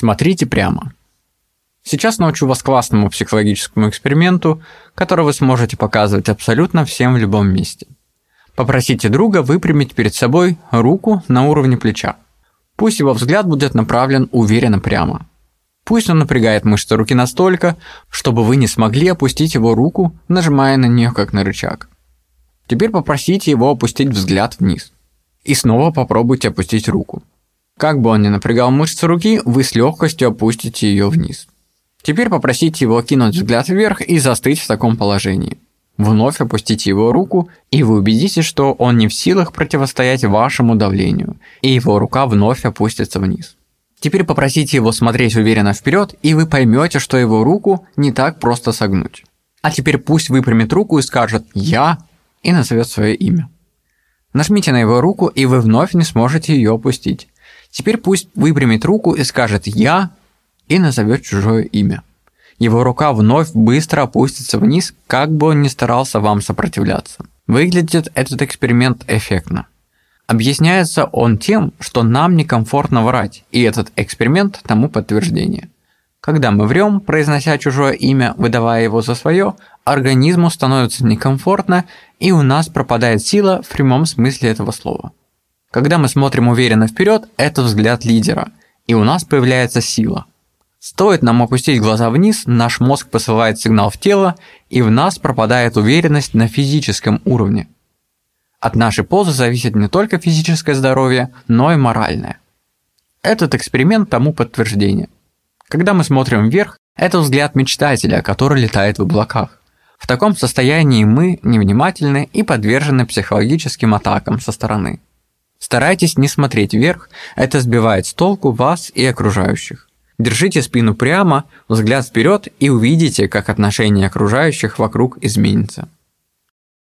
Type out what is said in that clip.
Смотрите прямо. Сейчас научу вас классному психологическому эксперименту, который вы сможете показывать абсолютно всем в любом месте. Попросите друга выпрямить перед собой руку на уровне плеча. Пусть его взгляд будет направлен уверенно прямо. Пусть он напрягает мышцы руки настолько, чтобы вы не смогли опустить его руку, нажимая на нее как на рычаг. Теперь попросите его опустить взгляд вниз. И снова попробуйте опустить руку. Как бы он ни напрягал мышцы руки, вы с легкостью опустите ее вниз. Теперь попросите его кинуть взгляд вверх и застыть в таком положении. Вновь опустите его руку, и вы убедитесь, что он не в силах противостоять вашему давлению, и его рука вновь опустится вниз. Теперь попросите его смотреть уверенно вперед, и вы поймете, что его руку не так просто согнуть. А теперь пусть выпрямит руку и скажет «Я» и назовет свое имя. Нажмите на его руку, и вы вновь не сможете ее опустить. Теперь пусть выпрямит руку и скажет «Я» и назовет чужое имя. Его рука вновь быстро опустится вниз, как бы он ни старался вам сопротивляться. Выглядит этот эксперимент эффектно. Объясняется он тем, что нам некомфортно врать, и этот эксперимент тому подтверждение. Когда мы врем, произнося чужое имя, выдавая его за свое, организму становится некомфортно, и у нас пропадает сила в прямом смысле этого слова. Когда мы смотрим уверенно вперед, это взгляд лидера, и у нас появляется сила – Стоит нам опустить глаза вниз, наш мозг посылает сигнал в тело, и в нас пропадает уверенность на физическом уровне. От нашей позы зависит не только физическое здоровье, но и моральное. Этот эксперимент тому подтверждение. Когда мы смотрим вверх, это взгляд мечтателя, который летает в облаках. В таком состоянии мы невнимательны и подвержены психологическим атакам со стороны. Старайтесь не смотреть вверх, это сбивает с толку вас и окружающих. Держите спину прямо, взгляд вперед и увидите, как отношение окружающих вокруг изменится.